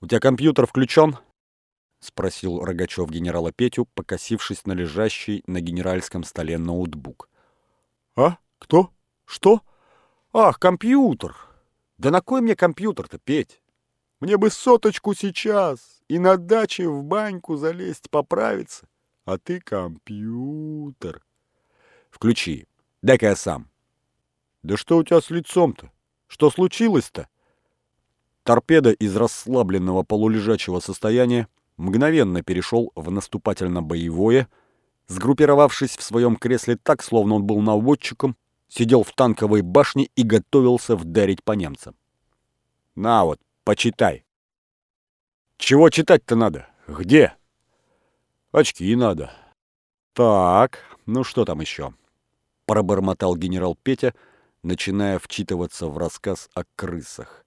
«У тебя компьютер включен?» — спросил Рогачев генерала Петю, покосившись на лежащий на генеральском столе ноутбук. «А? Кто? Что? Ах, компьютер! Да на кой мне компьютер-то, Петь? Мне бы соточку сейчас и на даче в баньку залезть, поправиться. А ты компьютер. Включи. Дай-ка я сам. Да что у тебя с лицом-то? Что случилось-то? Торпеда из расслабленного полулежачего состояния мгновенно перешел в наступательно-боевое, сгруппировавшись в своем кресле так, словно он был наводчиком, сидел в танковой башне и готовился вдарить по немцам. На вот, почитай. Чего читать-то надо? Где? Очки надо. Так, ну что там еще? Пробормотал генерал Петя, начиная вчитываться в рассказ о крысах.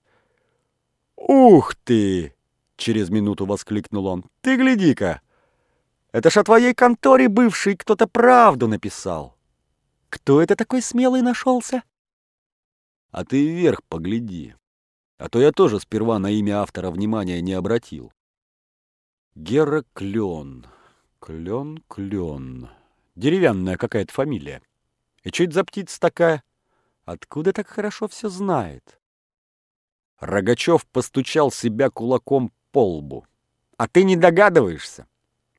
«Ух ты!» — через минуту воскликнул он. «Ты гляди-ка! Это ж о твоей конторе бывший кто-то правду написал. Кто это такой смелый нашелся?» «А ты вверх погляди, а то я тоже сперва на имя автора внимания не обратил. Гера Клен. Клен, Клен. Деревянная какая-то фамилия. И это за птица такая? Откуда так хорошо все знает?» Рогачев постучал себя кулаком по лбу. «А ты не догадываешься?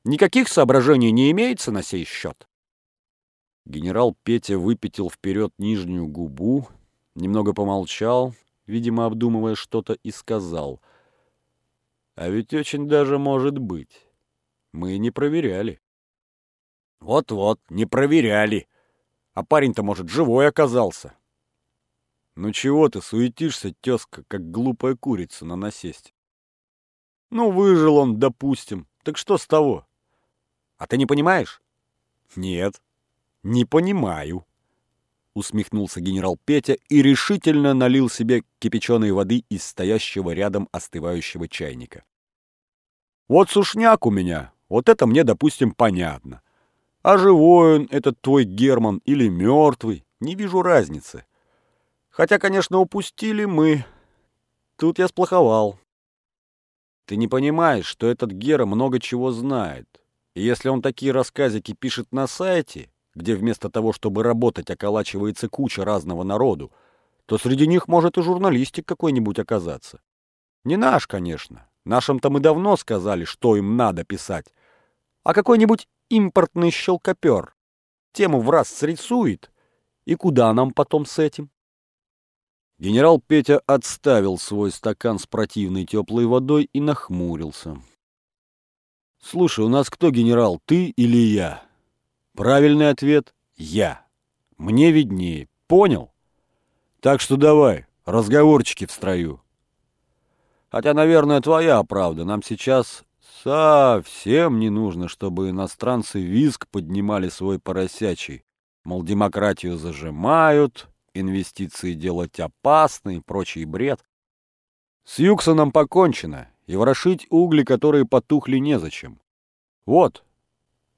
Никаких соображений не имеется на сей счет?» Генерал Петя выпятил вперед нижнюю губу, немного помолчал, видимо, обдумывая что-то, и сказал. «А ведь очень даже может быть. Мы не проверяли». «Вот-вот, не проверяли. А парень-то, может, живой оказался». Ну чего ты суетишься, тезка, как глупая курица на насесть? Ну, выжил он, допустим. Так что с того? А ты не понимаешь? Нет, не понимаю. Усмехнулся генерал Петя и решительно налил себе кипяченой воды из стоящего рядом остывающего чайника. Вот сушняк у меня, вот это мне, допустим, понятно. А живой он, этот твой Герман, или мертвый, не вижу разницы. Хотя, конечно, упустили мы. Тут я сплоховал. Ты не понимаешь, что этот Гера много чего знает. И если он такие рассказики пишет на сайте, где вместо того, чтобы работать, околачивается куча разного народу, то среди них может и журналистик какой-нибудь оказаться. Не наш, конечно. Нашим-то мы давно сказали, что им надо писать. А какой-нибудь импортный щелкопер. Тему в раз срисует. И куда нам потом с этим? Генерал Петя отставил свой стакан с противной теплой водой и нахмурился. «Слушай, у нас кто генерал, ты или я?» Правильный ответ — я. Мне виднее. Понял? Так что давай, разговорчики в строю. Хотя, наверное, твоя правда. Нам сейчас совсем не нужно, чтобы иностранцы визг поднимали свой поросячий. Мол, демократию зажимают, инвестиции делать опасно и прочий бред. С Юксоном покончено, и ворошить угли, которые потухли, незачем. Вот.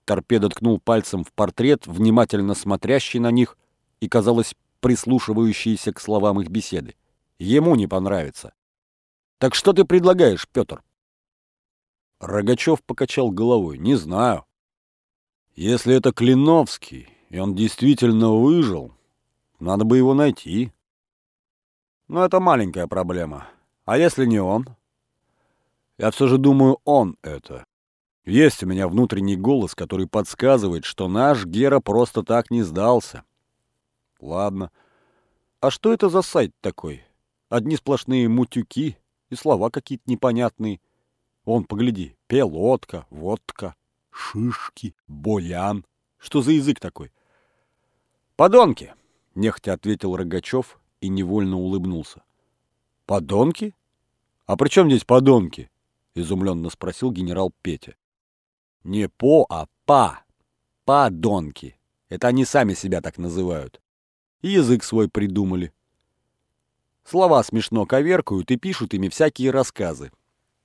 Торпеда ткнул пальцем в портрет, внимательно смотрящий на них и, казалось, прислушивающийся к словам их беседы. Ему не понравится. Так что ты предлагаешь, Петр? Рогачев покачал головой. Не знаю. Если это Клиновский, и он действительно выжил, надо бы его найти. Но это маленькая проблема. А если не он? Я все же думаю, он это. Есть у меня внутренний голос, который подсказывает, что наш Гера просто так не сдался. Ладно. А что это за сайт такой? Одни сплошные мутюки и слова какие-то непонятные. Вон, погляди, пелотка, водка, шишки, болян. Что за язык такой? Подонки! Нехотя ответил Рогачев и невольно улыбнулся. «Подонки? А при чем здесь подонки?» Изумленно спросил генерал Петя. «Не по, а па. Подонки. Это они сами себя так называют. И язык свой придумали. Слова смешно коверкают и пишут ими всякие рассказы.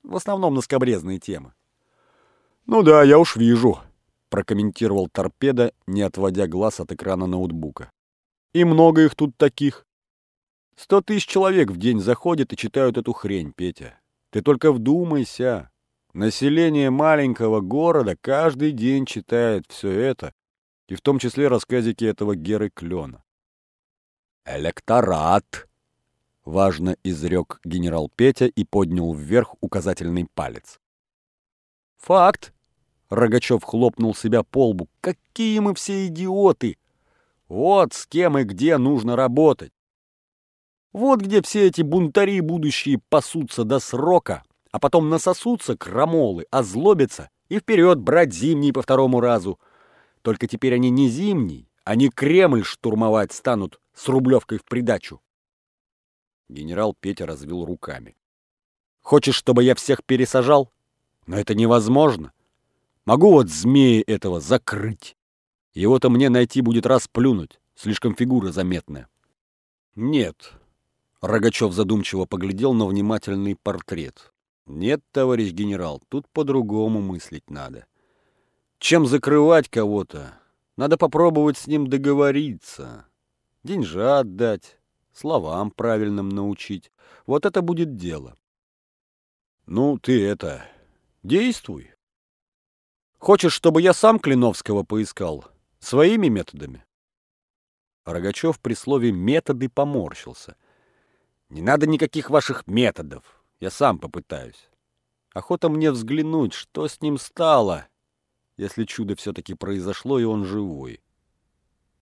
В основном на скобрезные темы. «Ну да, я уж вижу», — прокомментировал торпеда, не отводя глаз от экрана ноутбука. И много их тут таких. Сто тысяч человек в день заходят и читают эту хрень, Петя. Ты только вдумайся. Население маленького города каждый день читает все это, и в том числе рассказики этого Геры Клена. «Электорат!» — важно изрек генерал Петя и поднял вверх указательный палец. «Факт!» — Рогачев хлопнул себя по лбу. «Какие мы все идиоты! Вот с кем и где нужно работать! Вот где все эти бунтари будущие пасутся до срока, а потом насосутся крамолы, озлобятся и вперед брать зимний по второму разу. Только теперь они не зимний, они Кремль штурмовать станут с рублевкой в придачу. Генерал Петя развел руками. Хочешь, чтобы я всех пересажал? Но это невозможно. Могу вот змеи этого закрыть. Его-то мне найти будет раз плюнуть. Слишком фигура заметная. Нет. Рогачев задумчиво поглядел на внимательный портрет. Нет, товарищ генерал, тут по-другому мыслить надо. Чем закрывать кого-то? Надо попробовать с ним договориться. Деньжа отдать, словам правильным научить. Вот это будет дело. Ну, ты это... Действуй. Хочешь, чтобы я сам Клиновского поискал? Своими методами? Рогачев при слове «методы» поморщился. Не надо никаких ваших методов. Я сам попытаюсь. Охота мне взглянуть, что с ним стало, если чудо все-таки произошло, и он живой.